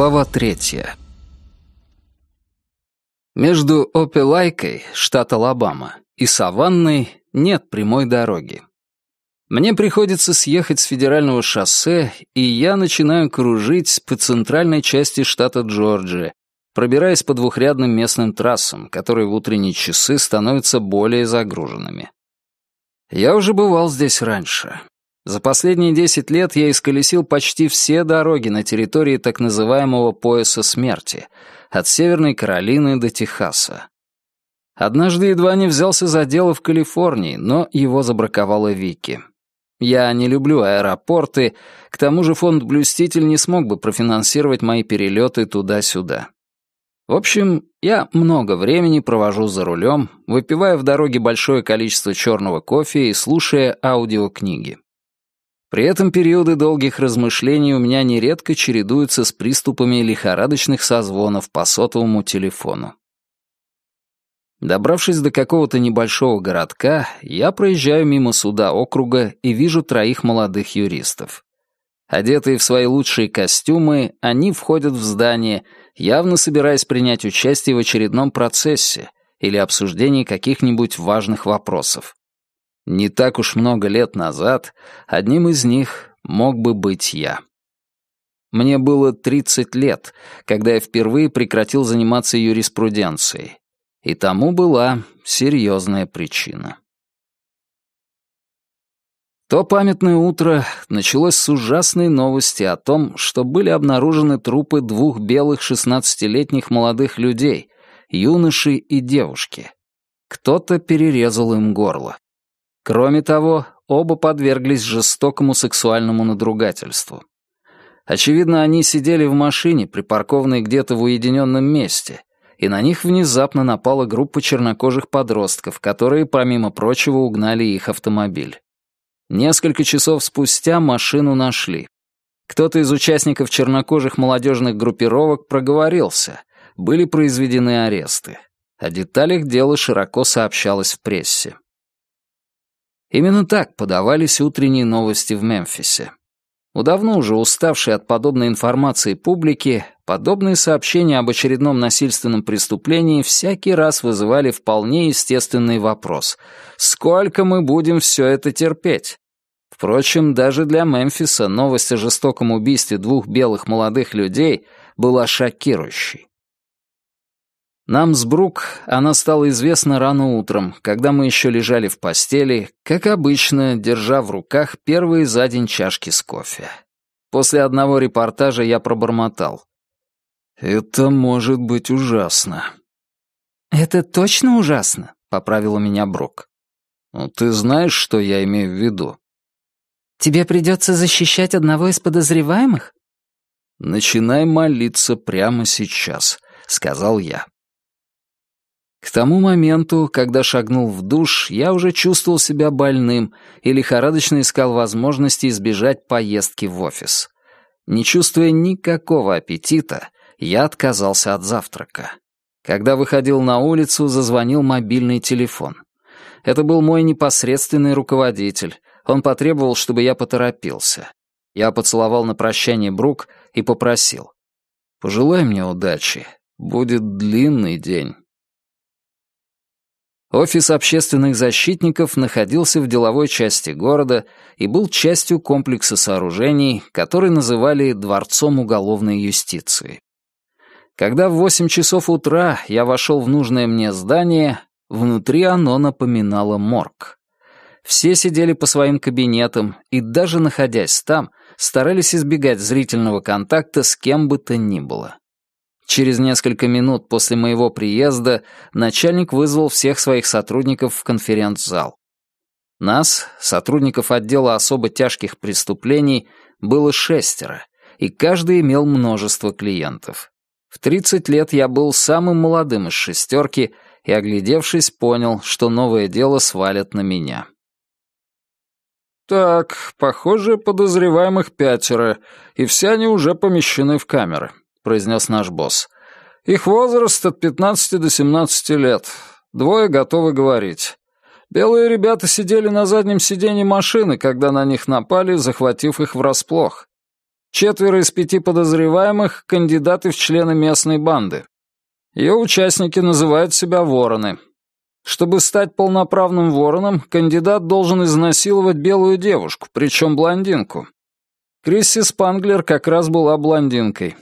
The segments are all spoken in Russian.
Глава третья. Между Опелайкой, штат Алабама, и Саванной нет прямой дороги. Мне приходится съехать с федерального шоссе, и я начинаю кружить по центральной части штата Джорджия, пробираясь по двухрядным местным трассам, которые в утренние часы становятся более загруженными. Я уже бывал здесь раньше. За последние 10 лет я исколесил почти все дороги на территории так называемого пояса смерти, от Северной Каролины до Техаса. Однажды едва не взялся за дело в Калифорнии, но его забраковала Вики. Я не люблю аэропорты, к тому же фонд «Блюститель» не смог бы профинансировать мои перелеты туда-сюда. В общем, я много времени провожу за рулем, выпивая в дороге большое количество черного кофе и слушая аудиокниги. При этом периоды долгих размышлений у меня нередко чередуются с приступами лихорадочных созвонов по сотовому телефону. Добравшись до какого-то небольшого городка, я проезжаю мимо суда округа и вижу троих молодых юристов. Одетые в свои лучшие костюмы, они входят в здание, явно собираясь принять участие в очередном процессе или обсуждении каких-нибудь важных вопросов. Не так уж много лет назад одним из них мог бы быть я. Мне было 30 лет, когда я впервые прекратил заниматься юриспруденцией. И тому была серьезная причина. То памятное утро началось с ужасной новости о том, что были обнаружены трупы двух белых шестнадцатилетних молодых людей, юноши и девушки. Кто-то перерезал им горло. Кроме того, оба подверглись жестокому сексуальному надругательству. Очевидно, они сидели в машине, припаркованной где-то в уединенном месте, и на них внезапно напала группа чернокожих подростков, которые, помимо прочего, угнали их автомобиль. Несколько часов спустя машину нашли. Кто-то из участников чернокожих молодежных группировок проговорился, были произведены аресты. О деталях дела широко сообщалось в прессе. Именно так подавались утренние новости в Мемфисе. У давно уже уставшей от подобной информации публики, подобные сообщения об очередном насильственном преступлении всякий раз вызывали вполне естественный вопрос «Сколько мы будем все это терпеть?» Впрочем, даже для Мемфиса новость о жестоком убийстве двух белых молодых людей была шокирующей. Нам с Брук она стала известна рано утром, когда мы еще лежали в постели, как обычно, держа в руках первые за день чашки с кофе. После одного репортажа я пробормотал. «Это может быть ужасно». «Это точно ужасно?» — поправила меня Брук. «Ну, ты знаешь, что я имею в виду?» «Тебе придется защищать одного из подозреваемых?» «Начинай молиться прямо сейчас», — сказал я. К тому моменту, когда шагнул в душ, я уже чувствовал себя больным и лихорадочно искал возможности избежать поездки в офис. Не чувствуя никакого аппетита, я отказался от завтрака. Когда выходил на улицу, зазвонил мобильный телефон. Это был мой непосредственный руководитель. Он потребовал, чтобы я поторопился. Я поцеловал на прощание Брук и попросил. «Пожелай мне удачи. Будет длинный день». Офис общественных защитников находился в деловой части города и был частью комплекса сооружений, который называли «дворцом уголовной юстиции». Когда в восемь часов утра я вошел в нужное мне здание, внутри оно напоминало морг. Все сидели по своим кабинетам и, даже находясь там, старались избегать зрительного контакта с кем бы то ни было. Через несколько минут после моего приезда начальник вызвал всех своих сотрудников в конференц-зал. Нас, сотрудников отдела особо тяжких преступлений, было шестеро, и каждый имел множество клиентов. В 30 лет я был самым молодым из шестерки и, оглядевшись, понял, что новое дело свалят на меня. «Так, похоже, подозреваемых пятеро, и все они уже помещены в камеры. — произнес наш босс. «Их возраст от 15 до 17 лет. Двое готовы говорить. Белые ребята сидели на заднем сиденье машины, когда на них напали, захватив их врасплох. Четверо из пяти подозреваемых — кандидаты в члены местной банды. Ее участники называют себя вороны. Чтобы стать полноправным вороном, кандидат должен изнасиловать белую девушку, причем блондинку. Крисси Спанглер как раз была блондинкой.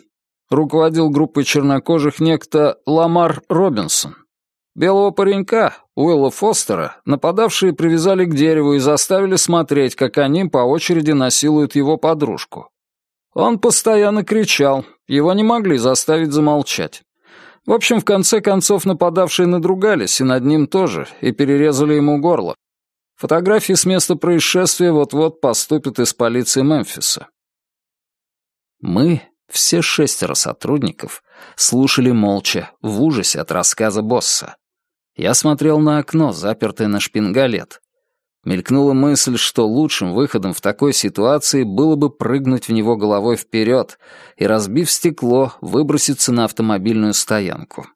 Руководил группой чернокожих некто Ламар Робинсон. Белого паренька, Уилла Фостера, нападавшие привязали к дереву и заставили смотреть, как они по очереди насилуют его подружку. Он постоянно кричал, его не могли заставить замолчать. В общем, в конце концов нападавшие надругались и над ним тоже, и перерезали ему горло. Фотографии с места происшествия вот-вот поступят из полиции Мемфиса. Мы, все шестеро сотрудников, слушали молча, в ужасе от рассказа босса. Я смотрел на окно, запертое на шпингалет. Мелькнула мысль, что лучшим выходом в такой ситуации было бы прыгнуть в него головой вперед и, разбив стекло, выброситься на автомобильную стоянку.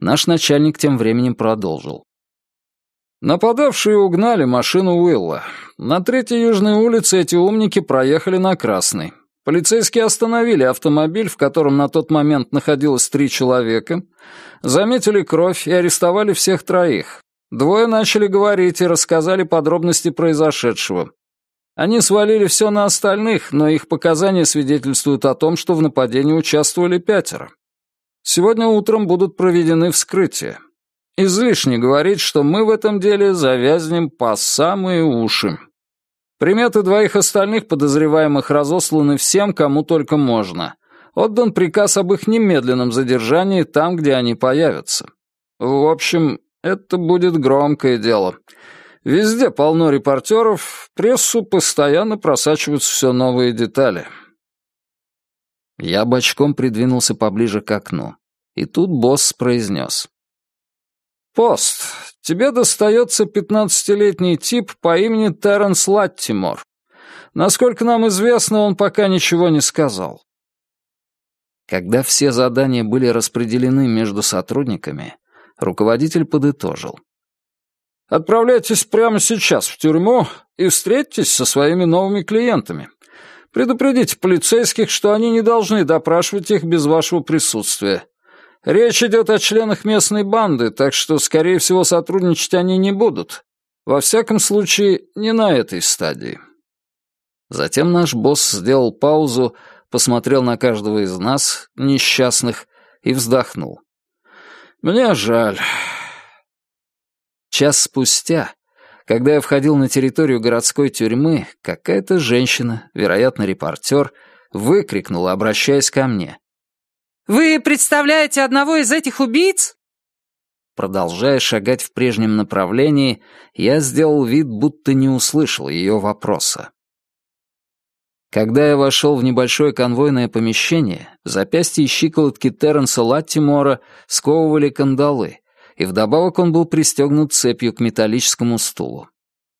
Наш начальник тем временем продолжил. Нападавшие угнали машину Уилла. На третьей южной улице эти умники проехали на красный. Полицейские остановили автомобиль, в котором на тот момент находилось три человека, заметили кровь и арестовали всех троих, Двое начали говорить и рассказали подробности произошедшего. Они свалили все на остальных, но их показания свидетельствуют о том, что в нападении участвовали пятеро. Сегодня утром будут проведены вскрытия. Излишне говорить, что мы в этом деле завязнем по самые уши. Приметы двоих остальных подозреваемых разосланы всем, кому только можно. Отдан приказ об их немедленном задержании там, где они появятся. В общем, это будет громкое дело. Везде полно репортеров, в прессу постоянно просачиваются все новые детали. Я бочком придвинулся поближе к окну. И тут босс произнес. «Пост, тебе достается пятнадцатилетний тип по имени Терренс Латтимор. Насколько нам известно, он пока ничего не сказал». Когда все задания были распределены между сотрудниками, Руководитель подытожил. «Отправляйтесь прямо сейчас в тюрьму и встретитесь со своими новыми клиентами. Предупредите полицейских, что они не должны допрашивать их без вашего присутствия. Речь идет о членах местной банды, так что, скорее всего, сотрудничать они не будут. Во всяком случае, не на этой стадии». Затем наш босс сделал паузу, посмотрел на каждого из нас, несчастных, и вздохнул. Мне жаль. Час спустя, когда я входил на территорию городской тюрьмы, какая-то женщина, вероятно, репортер, выкрикнула, обращаясь ко мне. «Вы представляете одного из этих убийц?» Продолжая шагать в прежнем направлении, я сделал вид, будто не услышал ее вопроса. Когда я вошел в небольшое конвойное помещение, запястья и щиколотки Терренса Латтимора сковывали кандалы, и вдобавок он был пристегнут цепью к металлическому стулу.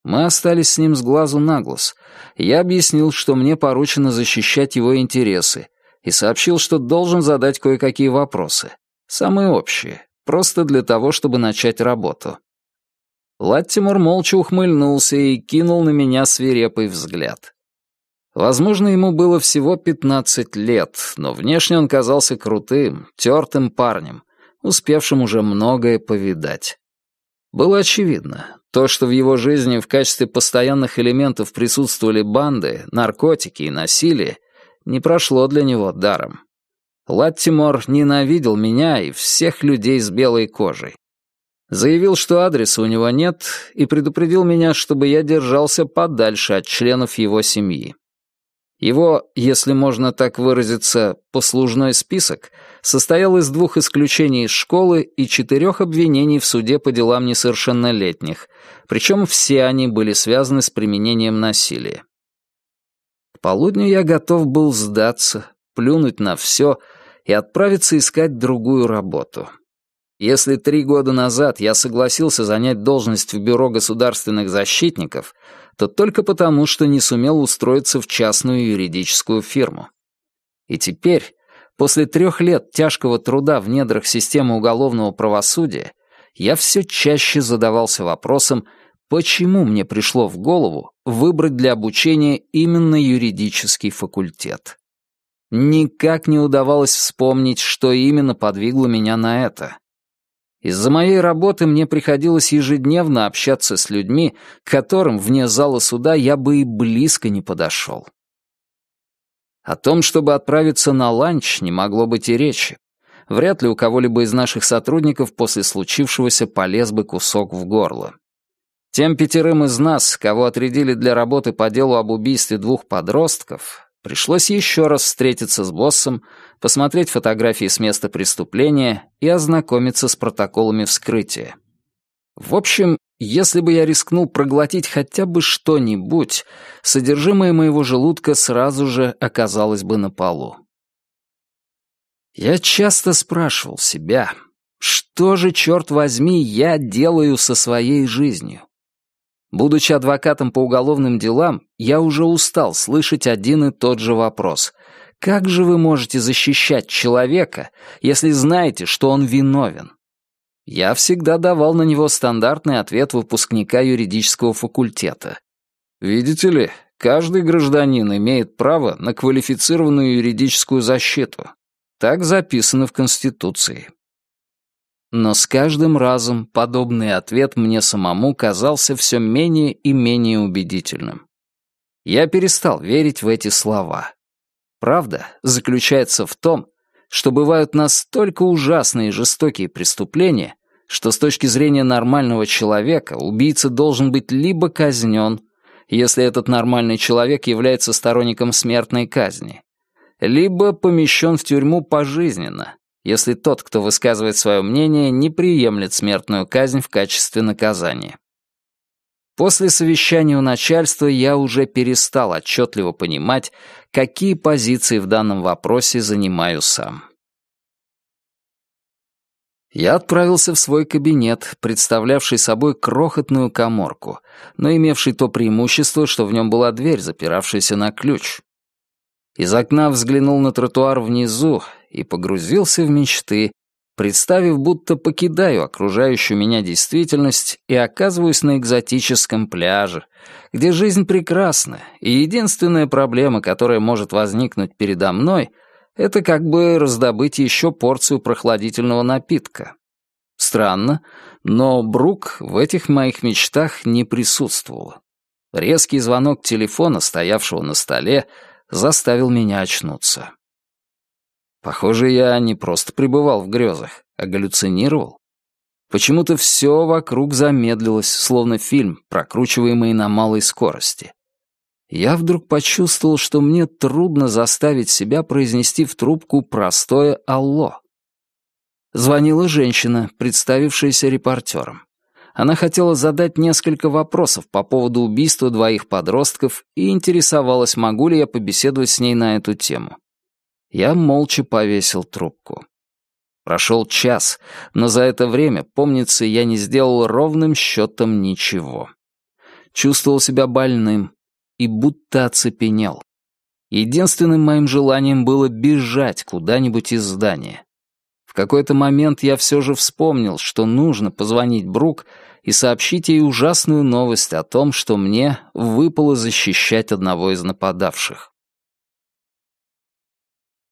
Мы остались с ним с глазу на глаз. Я объяснил, что мне поручено защищать его интересы, и сообщил, что должен задать кое-какие вопросы. Самые общие, просто для того, чтобы начать работу. Латтимор молча ухмыльнулся и кинул на меня свирепый взгляд. Возможно, ему было всего 15 лет, но внешне он казался крутым, тертым парнем, успевшим уже многое повидать. Было очевидно, то, что в его жизни в качестве постоянных элементов присутствовали банды, наркотики и насилие, не прошло для него даром. Латтимор ненавидел меня и всех людей с белой кожей. Заявил, что адреса у него нет, и предупредил меня, чтобы я держался подальше от членов его семьи. Его, если можно так выразиться, послужной список состоял из двух исключений из школы и четырех обвинений в суде по делам несовершеннолетних, причем все они были связаны с применением насилия. Полудню я готов был сдаться, плюнуть на все и отправиться искать другую работу. Если три года назад я согласился занять должность в Бюро государственных защитников — то только потому, что не сумел устроиться в частную юридическую фирму. И теперь, после трех лет тяжкого труда в недрах системы уголовного правосудия, я все чаще задавался вопросом, почему мне пришло в голову выбрать для обучения именно юридический факультет. Никак не удавалось вспомнить, что именно подвигло меня на это. Из-за моей работы мне приходилось ежедневно общаться с людьми, к которым вне зала суда я бы и близко не подошел. О том, чтобы отправиться на ланч, не могло быть и речи. Вряд ли у кого-либо из наших сотрудников после случившегося полез бы кусок в горло. Тем пятерым из нас, кого отрядили для работы по делу об убийстве двух подростков, пришлось еще раз встретиться с боссом, посмотреть фотографии с места преступления и ознакомиться с протоколами вскрытия. В общем, если бы я рискнул проглотить хотя бы что-нибудь, содержимое моего желудка сразу же оказалось бы на полу. Я часто спрашивал себя, что же, черт возьми, я делаю со своей жизнью? Будучи адвокатом по уголовным делам, я уже устал слышать один и тот же вопрос. Как же вы можете защищать человека, если знаете, что он виновен? Я всегда давал на него стандартный ответ выпускника юридического факультета. Видите ли, каждый гражданин имеет право на квалифицированную юридическую защиту. Так записано в Конституции. Но с каждым разом подобный ответ мне самому казался все менее и менее убедительным. Я перестал верить в эти слова. Правда заключается в том, что бывают настолько ужасные и жестокие преступления, что с точки зрения нормального человека убийца должен быть либо казнен, если этот нормальный человек является сторонником смертной казни, либо помещен в тюрьму пожизненно, если тот, кто высказывает свое мнение, не приемлет смертную казнь в качестве наказания. После совещания у начальства я уже перестал отчетливо понимать, какие позиции в данном вопросе занимаю сам. Я отправился в свой кабинет, представлявший собой крохотную коморку, но имевший то преимущество, что в нем была дверь, запиравшаяся на ключ. Из окна взглянул на тротуар внизу и погрузился в мечты, представив, будто покидаю окружающую меня действительность и оказываюсь на экзотическом пляже, где жизнь прекрасна, и единственная проблема, которая может возникнуть передо мной, это как бы раздобыть еще порцию прохладительного напитка. Странно, но Брук в этих моих мечтах не присутствовала. Резкий звонок телефона, стоявшего на столе, заставил меня очнуться. Похоже, я не просто пребывал в грезах, а галлюцинировал. Почему-то все вокруг замедлилось, словно фильм, прокручиваемый на малой скорости. Я вдруг почувствовал, что мне трудно заставить себя произнести в трубку простое «Алло». Звонила женщина, представившаяся репортером. Она хотела задать несколько вопросов по поводу убийства двоих подростков и интересовалась, могу ли я побеседовать с ней на эту тему. Я молча повесил трубку. Прошел час, но за это время, помнится, я не сделал ровным счетом ничего. Чувствовал себя больным и будто оцепенел. Единственным моим желанием было бежать куда-нибудь из здания. В какой-то момент я все же вспомнил, что нужно позвонить Брук и сообщить ей ужасную новость о том, что мне выпало защищать одного из нападавших.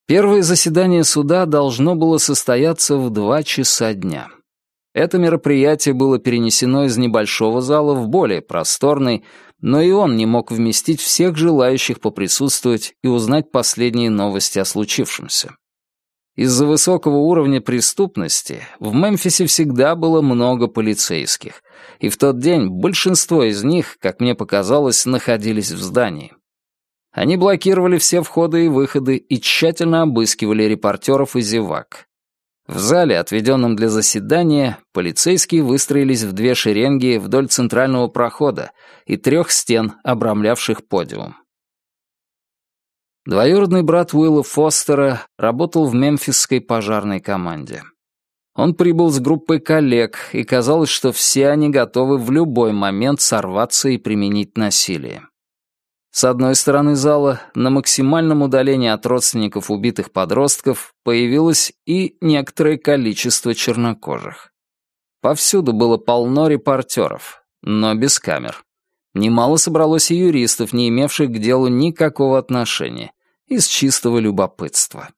Первое заседание суда должно было состояться в два часа дня. Это мероприятие было перенесено из небольшого зала в более просторный, но и он не мог вместить всех желающих поприсутствовать и узнать последние новости о случившемся. Из-за высокого уровня преступности в Мемфисе всегда было много полицейских, и в тот день большинство из них, как мне показалось, находились в здании. Они блокировали все входы и выходы и тщательно обыскивали репортеров и зевак. В зале, отведенном для заседания, полицейские выстроились в две шеренги вдоль центрального прохода и трех стен, обрамлявших подиум. Двоюродный брат Уилла Фостера работал в мемфисской пожарной команде. Он прибыл с группой коллег, и казалось, что все они готовы в любой момент сорваться и применить насилие. С одной стороны зала, на максимальном удалении от родственников убитых подростков, появилось и некоторое количество чернокожих. Повсюду было полно репортеров, но без камер. Немало собралось и юристов, не имевших к делу никакого отношения, из чистого любопытства.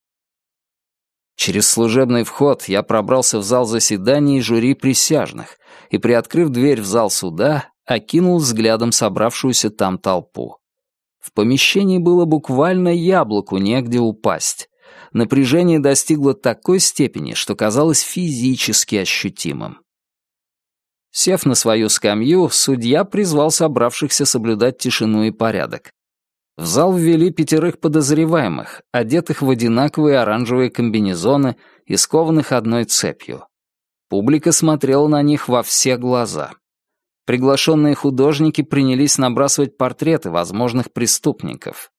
Через служебный вход я пробрался в зал заседаний жюри присяжных и, приоткрыв дверь в зал суда, окинул взглядом собравшуюся там толпу. В помещении было буквально яблоку негде упасть. Напряжение достигло такой степени, что казалось физически ощутимым. Сев на свою скамью, судья призвал собравшихся соблюдать тишину и порядок. В зал ввели пятерых подозреваемых, одетых в одинаковые оранжевые комбинезоны и скованных одной цепью. Публика смотрела на них во все глаза. Приглашенные художники принялись набрасывать портреты возможных преступников.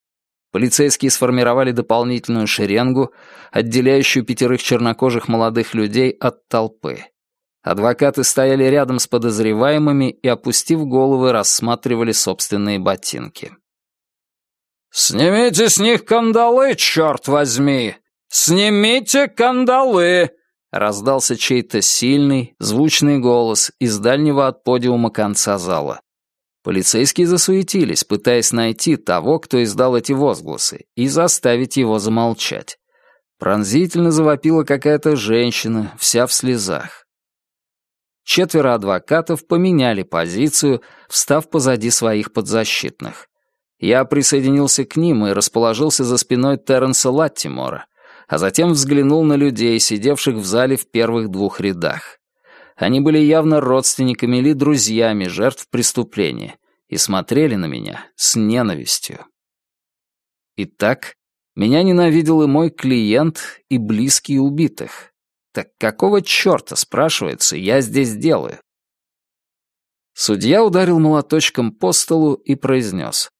Полицейские сформировали дополнительную шеренгу, отделяющую пятерых чернокожих молодых людей от толпы. Адвокаты стояли рядом с подозреваемыми и, опустив головы, рассматривали собственные ботинки. «Снимите с них кандалы, черт возьми! Снимите кандалы!» Раздался чей-то сильный, звучный голос из дальнего от подиума конца зала. Полицейские засуетились, пытаясь найти того, кто издал эти возгласы, и заставить его замолчать. Пронзительно завопила какая-то женщина, вся в слезах. Четверо адвокатов поменяли позицию, встав позади своих подзащитных. Я присоединился к ним и расположился за спиной Терренса Латтимора, а затем взглянул на людей, сидевших в зале в первых двух рядах. Они были явно родственниками или друзьями жертв преступления и смотрели на меня с ненавистью. Итак, меня ненавидел и мой клиент, и близкие убитых. Так какого черта, спрашивается, я здесь делаю? Судья ударил молоточком по столу и произнес.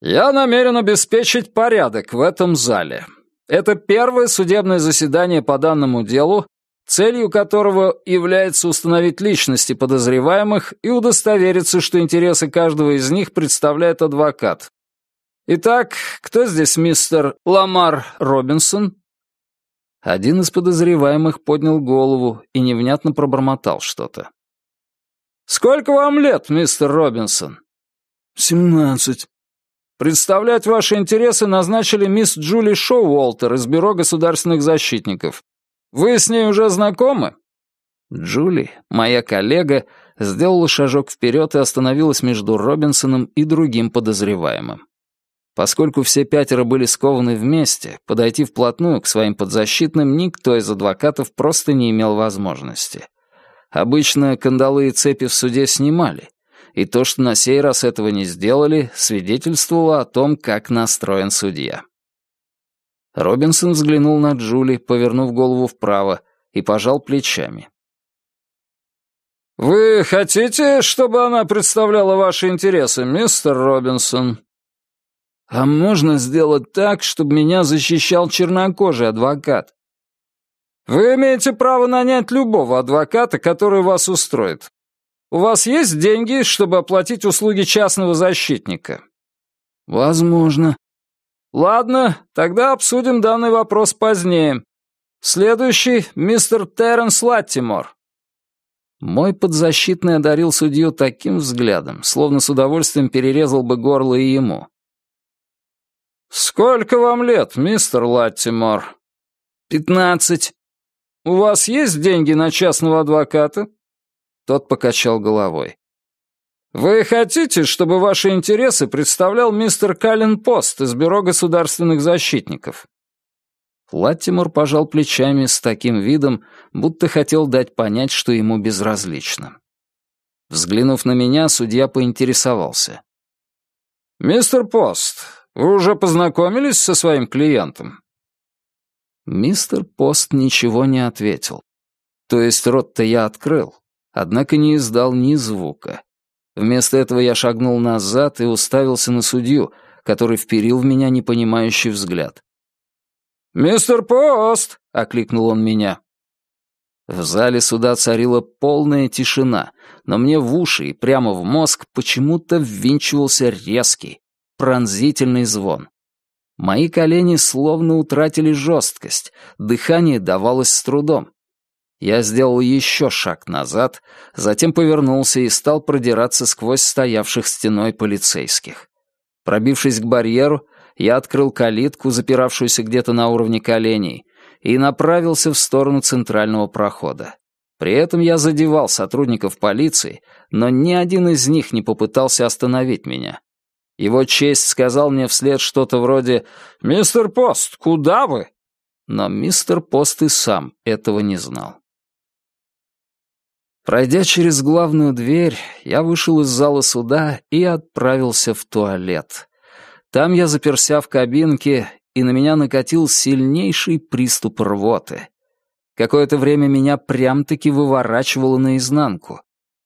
«Я намерен обеспечить порядок в этом зале. Это первое судебное заседание по данному делу, целью которого является установить личности подозреваемых и удостовериться, что интересы каждого из них представляет адвокат. Итак, кто здесь мистер Ламар Робинсон? Один из подозреваемых поднял голову и невнятно пробормотал что-то. «Сколько вам лет, мистер Робинсон?» «Семнадцать». Представлять ваши интересы назначили мисс Джули Шоуолтер из Бюро государственных защитников. Вы с ней уже знакомы?» Джули, моя коллега, сделала шажок вперед и остановилась между Робинсоном и другим подозреваемым. Поскольку все пятеро были скованы вместе, подойти вплотную к своим подзащитным никто из адвокатов просто не имел возможности. Обычно кандалы и цепи в суде снимали, и то, что на сей раз этого не сделали, свидетельствовало о том, как настроен судья. Робинсон взглянул на Джули, повернув голову вправо, и пожал плечами. «Вы хотите, чтобы она представляла ваши интересы, мистер Робинсон?» «А можно сделать так, чтобы меня защищал чернокожий адвокат?» «Вы имеете право нанять любого адвоката, который вас устроит. У вас есть деньги, чтобы оплатить услуги частного защитника?» «Возможно». «Ладно, тогда обсудим данный вопрос позднее. Следующий — мистер Терренс Латтимор». Мой подзащитный одарил судью таким взглядом, словно с удовольствием перерезал бы горло и ему. «Сколько вам лет, мистер Латтимор?» «Пятнадцать». «У вас есть деньги на частного адвоката?» Тот покачал головой. «Вы хотите, чтобы ваши интересы представлял мистер Каллен Пост из Бюро государственных защитников?» Латтимор пожал плечами с таким видом, будто хотел дать понять, что ему безразлично. Взглянув на меня, судья поинтересовался. «Мистер Пост, вы уже познакомились со своим клиентом?» Мистер Пост ничего не ответил. То есть рот-то я открыл, однако не издал ни звука. Вместо этого я шагнул назад и уставился на судью, который вперил в меня непонимающий взгляд. «Мистер Пост!» — окликнул он меня. В зале суда царила полная тишина, но мне в уши и прямо в мозг почему-то ввинчивался резкий, пронзительный звон. Мои колени словно утратили жесткость, дыхание давалось с трудом. Я сделал еще шаг назад, затем повернулся и стал продираться сквозь стоявших стеной полицейских. Пробившись к барьеру, Я открыл калитку, запиравшуюся где-то на уровне коленей, и направился в сторону центрального прохода. При этом я задевал сотрудников полиции, но ни один из них не попытался остановить меня. Его честь сказал мне вслед что-то вроде «Мистер Пост, куда вы?» Но мистер Пост и сам этого не знал. Пройдя через главную дверь, я вышел из зала суда и отправился в туалет. Там я заперся в кабинке, и на меня накатил сильнейший приступ рвоты. Какое-то время меня прям-таки выворачивало наизнанку.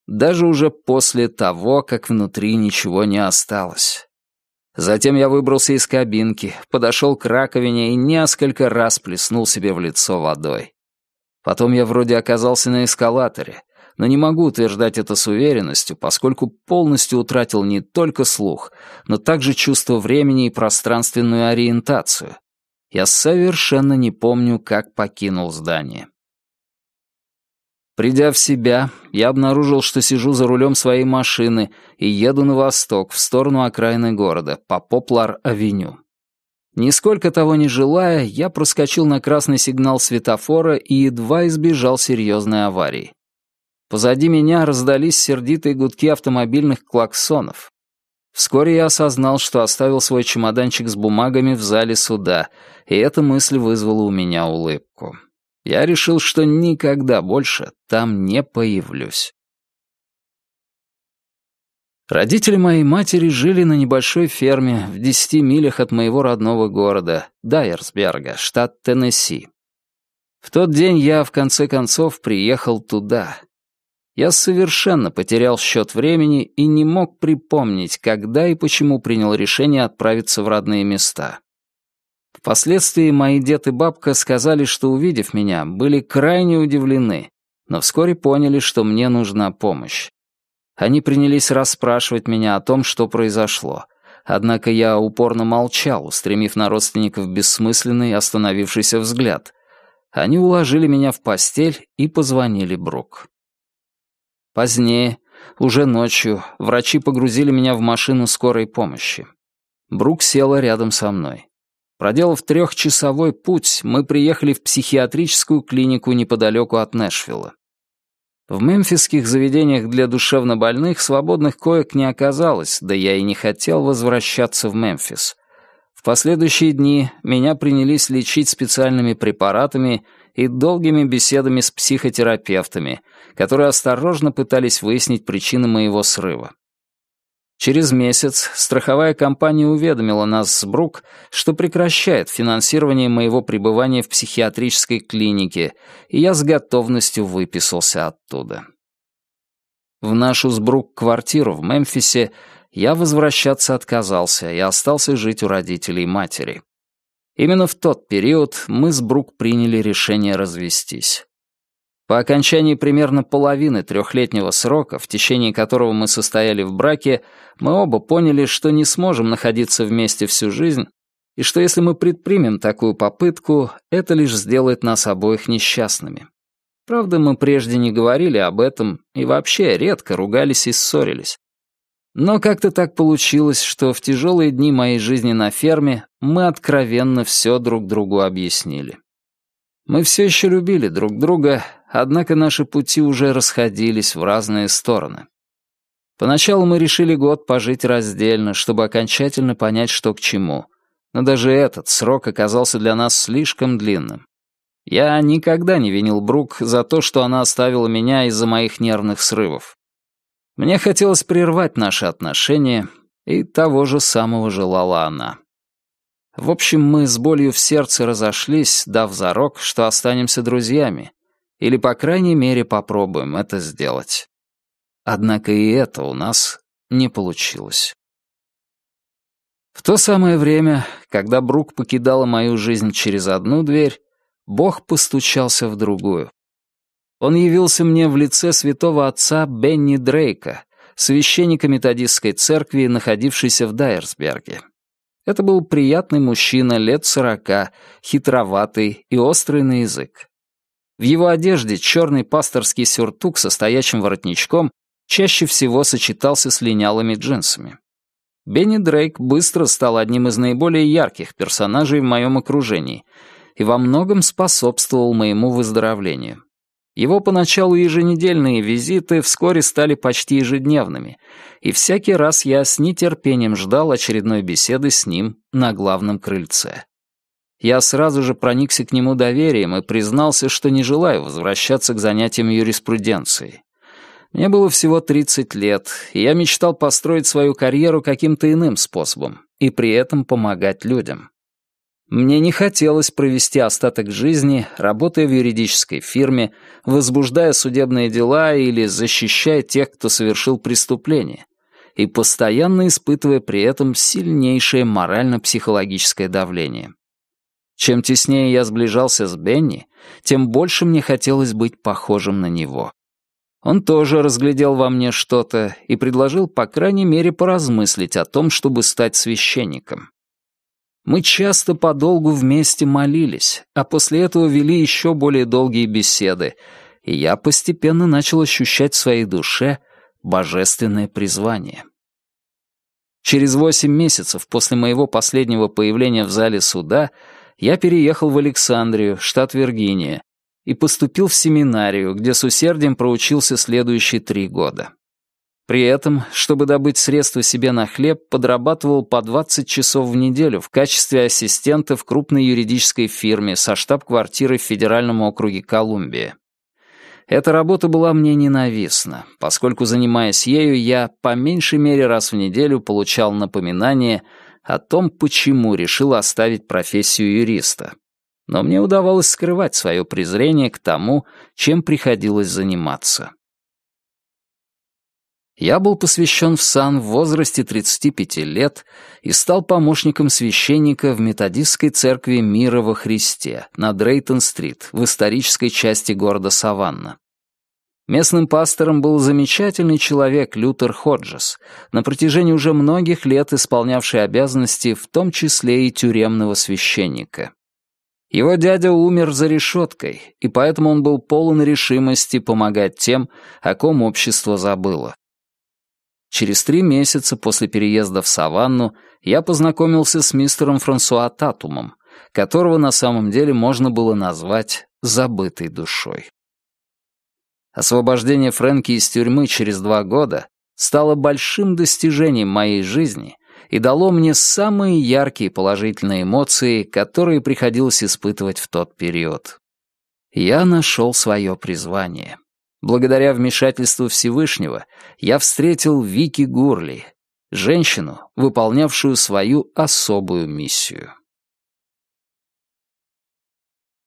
Даже уже после того, как внутри ничего не осталось. Затем я выбрался из кабинки, подошел к раковине и несколько раз плеснул себе в лицо водой. Потом я вроде оказался на эскалаторе, но не могу утверждать это с уверенностью, поскольку полностью утратил не только слух, но также чувство времени и пространственную ориентацию. Я совершенно не помню, как покинул здание. Придя в себя, я обнаружил, что сижу за рулем своей машины и еду на восток, в сторону окраины города, по Поплар-авеню. Нисколько того не желая, я проскочил на красный сигнал светофора и едва избежал серьезной аварии. Позади меня раздались сердитые гудки автомобильных клаксонов. Вскоре я осознал, что оставил свой чемоданчик с бумагами в зале суда, и эта мысль вызвала у меня улыбку. Я решил, что никогда больше там не появлюсь. Родители моей матери жили на небольшой ферме в десяти милях от моего родного города, Дайерсберга, штат Теннесси. В тот день я, в конце концов, приехал туда, я совершенно потерял счет времени и не мог припомнить, когда и почему принял решение отправиться в родные места. Впоследствии мои дед и бабка сказали, что, увидев меня, были крайне удивлены, но вскоре поняли, что мне нужна помощь. Они принялись расспрашивать меня о том, что произошло. Однако я упорно молчал, устремив на родственников бессмысленный остановившийся взгляд. Они уложили меня в постель и позвонили Брук. Позднее, уже ночью, врачи погрузили меня в машину скорой помощи. Брук села рядом со мной. Проделав трехчасовой путь, мы приехали в психиатрическую клинику неподалеку от Нэшвилла. В мемфисских заведениях для душевнобольных свободных коек не оказалось, да я и не хотел возвращаться в Мемфис. В последующие дни меня принялись лечить специальными препаратами и долгими беседами с психотерапевтами, которые осторожно пытались выяснить причины моего срыва. Через месяц страховая компания уведомила нас с Брук, что прекращает финансирование моего пребывания в психиатрической клинике, и я с готовностью выписался оттуда. В нашу с Брук квартиру в Мемфисе я возвращаться отказался и остался жить у родителей матери. Именно в тот период мы с Брук приняли решение развестись. По окончании примерно половины трехлетнего срока, в течение которого мы состояли в браке, мы оба поняли, что не сможем находиться вместе всю жизнь, и что если мы предпримем такую попытку, это лишь сделает нас обоих несчастными. Правда, мы прежде не говорили об этом и вообще редко ругались и ссорились. Но как-то так получилось, что в тяжелые дни моей жизни на ферме мы откровенно все друг другу объяснили. Мы все еще любили друг друга, однако наши пути уже расходились в разные стороны. Поначалу мы решили год пожить раздельно, чтобы окончательно понять, что к чему. Но даже этот срок оказался для нас слишком длинным. Я никогда не винил Брук за то, что она оставила меня из-за моих нервных срывов. Мне хотелось прервать наши отношения, и того же самого желала она. В общем, мы с болью в сердце разошлись, дав зарок, что останемся друзьями, или, по крайней мере, попробуем это сделать. Однако и это у нас не получилось. В то самое время, когда Брук покидала мою жизнь через одну дверь, Бог постучался в другую. Он явился мне в лице святого отца Бенни Дрейка, священника методистской церкви, находившейся в Дайерсберге. Это был приятный мужчина лет сорока, хитроватый и острый на язык. В его одежде черный пасторский сюртук со стоячим воротничком чаще всего сочетался с линялыми джинсами. Бенни Дрейк быстро стал одним из наиболее ярких персонажей в моем окружении и во многом способствовал моему выздоровлению. Его поначалу еженедельные визиты вскоре стали почти ежедневными, и всякий раз я с нетерпением ждал очередной беседы с ним на главном крыльце. Я сразу же проникся к нему доверием и признался, что не желаю возвращаться к занятиям юриспруденцией. Мне было всего 30 лет, и я мечтал построить свою карьеру каким-то иным способом и при этом помогать людям. Мне не хотелось провести остаток жизни, работая в юридической фирме, возбуждая судебные дела или защищая тех, кто совершил преступление, и постоянно испытывая при этом сильнейшее морально-психологическое давление. Чем теснее я сближался с Бенни, тем больше мне хотелось быть похожим на него. Он тоже разглядел во мне что-то и предложил, по крайней мере, поразмыслить о том, чтобы стать священником. Мы часто подолгу вместе молились, а после этого вели еще более долгие беседы, и я постепенно начал ощущать в своей душе божественное призвание. Через восемь месяцев после моего последнего появления в зале суда я переехал в Александрию, штат Виргиния, и поступил в семинарию, где с усердием проучился следующие три года. При этом, чтобы добыть средства себе на хлеб, подрабатывал по 20 часов в неделю в качестве ассистента в крупной юридической фирме со штаб-квартирой в Федеральном округе Колумбия. Эта работа была мне ненавистна, поскольку, занимаясь ею, я по меньшей мере раз в неделю получал напоминание о том, почему решил оставить профессию юриста но мне удавалось скрывать свое презрение к тому, чем приходилось заниматься. Я был посвящен в сан в возрасте 35 лет и стал помощником священника в методистской церкви Мира во Христе на Дрейтон-стрит в исторической части города Саванна. Местным пастором был замечательный человек Лютер Ходжес, на протяжении уже многих лет исполнявший обязанности, в том числе и тюремного священника. Его дядя умер за решеткой, и поэтому он был полон решимости помогать тем, о ком общество забыло. Через три месяца после переезда в Саванну я познакомился с мистером Франсуа Татумом, которого на самом деле можно было назвать «забытой душой». Освобождение Фрэнки из тюрьмы через два года стало большим достижением моей жизни и дало мне самые яркие положительные эмоции, которые приходилось испытывать в тот период. Я нашел свое призвание. Благодаря вмешательству Всевышнего я встретил Вики Гурли, женщину, выполнявшую свою особую миссию.